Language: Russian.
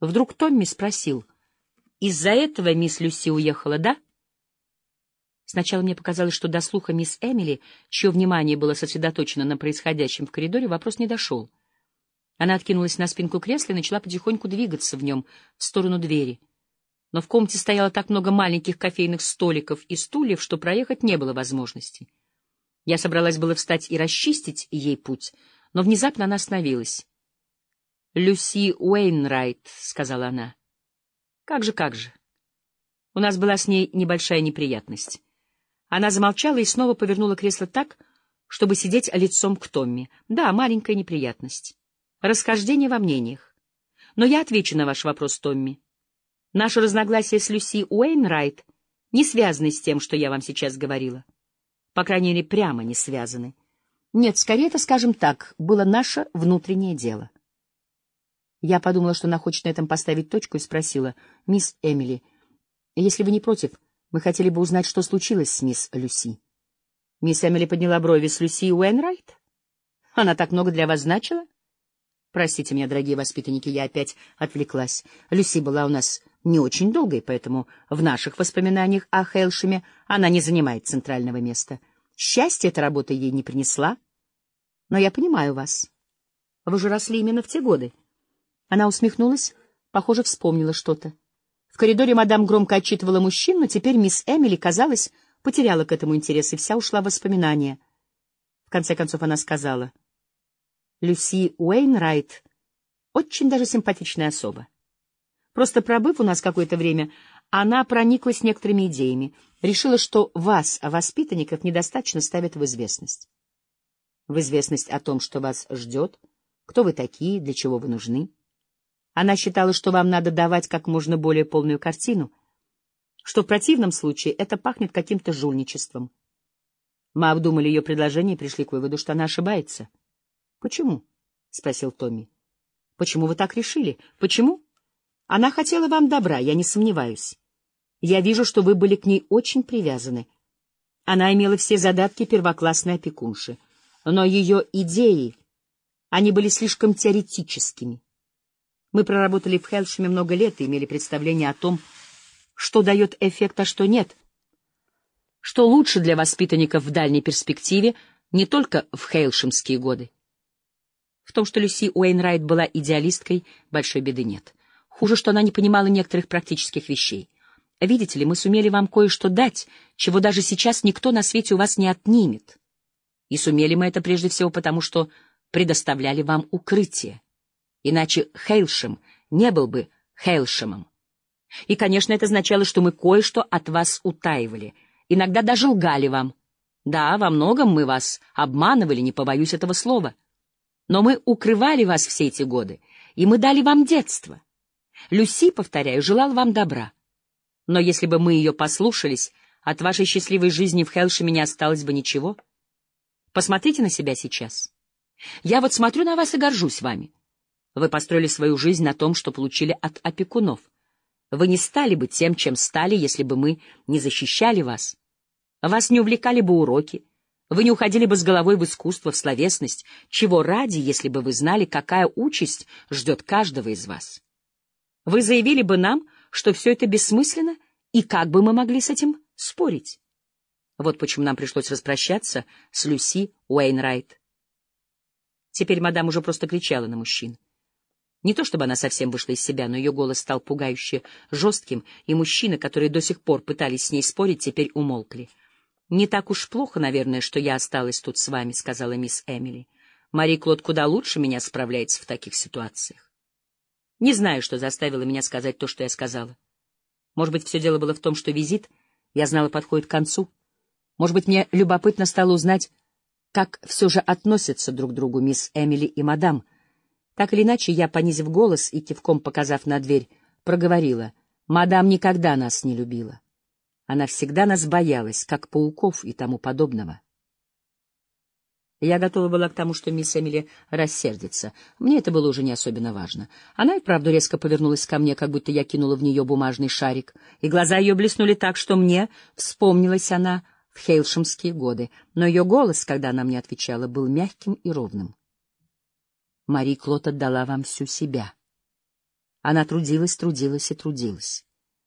Вдруг Томми спросил, «Из-за этого мисс Люси уехала, да?» Сначала мне показалось, что до слуха мисс Эмили, чье внимание было сосредоточено на происходящем в коридоре, вопрос не дошел. Она откинулась на спинку кресла и начала потихоньку двигаться в нем в сторону двери. Но в комнате стояло так много маленьких кофейных столиков и стульев, что проехать не было возможности. Я собралась было встать и расчистить ей путь, но внезапно она остановилась. — Люси Уэйнрайт, — сказала она. — Как же, как же. У нас была с ней небольшая неприятность. Она замолчала и снова повернула кресло так, чтобы сидеть лицом к Томми. Да, маленькая неприятность. Расхождение во мнениях. Но я отвечу на ваш вопрос, Томми. Наше разногласие с Люси Уэйнрайт не связаны с тем, что я вам сейчас говорила. По крайней мере, прямо не связаны. Нет, скорее это, скажем так, было наше внутреннее дело. Я подумала, что она хочет на этом поставить точку, и спросила, «Мисс Эмили, если вы не против, — мы хотели бы узнать, что случилось с мисс Люси. Мисс Эмили подняла брови с Люси Уэнрайт. Она так много для вас значила? Простите меня, дорогие воспитанники, я опять отвлеклась. Люси была у нас не очень долгой, поэтому в наших воспоминаниях о Хелшеме она не занимает центрального места. Счастье эта работа ей не принесла. Но я понимаю вас. Вы же росли именно в те годы. Она усмехнулась, похоже, вспомнила что-то. В коридоре мадам громко отчитывала мужчин, но теперь мисс Эмили, казалось, потеряла к этому интерес и вся ушла в воспоминания. В конце концов она сказала, «Люси Уэйнрайт очень даже симпатичная особа. Просто пробыв у нас какое-то время, она прониклась некоторыми идеями, решила, что вас, воспитанников, недостаточно ставят в известность. В известность о том, что вас ждет, кто вы такие, для чего вы нужны. Она считала, что вам надо давать как можно более полную картину, что в противном случае это пахнет каким-то жульничеством. Мы обдумали ее предложение и пришли к выводу, что она ошибается. — Почему? — спросил Томми. — Почему вы так решили? Почему? Она хотела вам добра, я не сомневаюсь. Я вижу, что вы были к ней очень привязаны. Она имела все задатки первоклассной опекунши, но ее идеи, они были слишком теоретическими. Мы проработали в Хелшеме много лет и имели представление о том, что дает эффект, а что нет. Что лучше для воспитанников в дальней перспективе, не только в хейлшемские годы. В том, что Люси Уэйнрайт была идеалисткой, большой беды нет. Хуже, что она не понимала некоторых практических вещей. Видите ли, мы сумели вам кое-что дать, чего даже сейчас никто на свете у вас не отнимет. И сумели мы это прежде всего потому, что предоставляли вам укрытие. Иначе Хейлшем не был бы Хейлшемом. И, конечно, это означало, что мы кое-что от вас утаивали, иногда даже лгали вам. Да, во многом мы вас обманывали, не побоюсь этого слова. Но мы укрывали вас все эти годы, и мы дали вам детство. Люси, повторяю, желал вам добра. Но если бы мы ее послушались, от вашей счастливой жизни в Хелшеме не осталось бы ничего. Посмотрите на себя сейчас. Я вот смотрю на вас и горжусь вами. Вы построили свою жизнь на том, что получили от опекунов. Вы не стали бы тем, чем стали, если бы мы не защищали вас. Вас не увлекали бы уроки. Вы не уходили бы с головой в искусство, в словесность, чего ради, если бы вы знали, какая участь ждет каждого из вас. Вы заявили бы нам, что все это бессмысленно, и как бы мы могли с этим спорить? Вот почему нам пришлось распрощаться с Люси Уэйнрайт. Теперь мадам уже просто кричала на мужчин. Не то чтобы она совсем вышла из себя, но ее голос стал пугающе жестким, и мужчины, которые до сих пор пытались с ней спорить, теперь умолкли. «Не так уж плохо, наверное, что я осталась тут с вами», — сказала мисс Эмили. «Мари Клод куда лучше меня справляется в таких ситуациях. Не знаю, что заставило меня сказать то, что я сказала. Может быть, все дело было в том, что визит, я знала, подходит к концу. Может быть, мне любопытно стало узнать, как все же относятся друг к другу мисс Эмили и мадам — так или иначе, я, понизив голос и кивком показав на дверь, проговорила. «Мадам никогда нас не любила. Она всегда нас боялась, как пауков и тому подобного». Я готова была к тому, что мисс Эмили рассердится. Мне это было уже не особенно важно. Она и правда резко повернулась ко мне, как будто я кинула в нее бумажный шарик, и глаза ее блеснули так, что мне вспомнилась она в хейлшемские годы, но ее голос, когда она мне отвечала, был мягким и ровным. Мари Клод отдала вам всю себя. Она трудилась, трудилась и трудилась.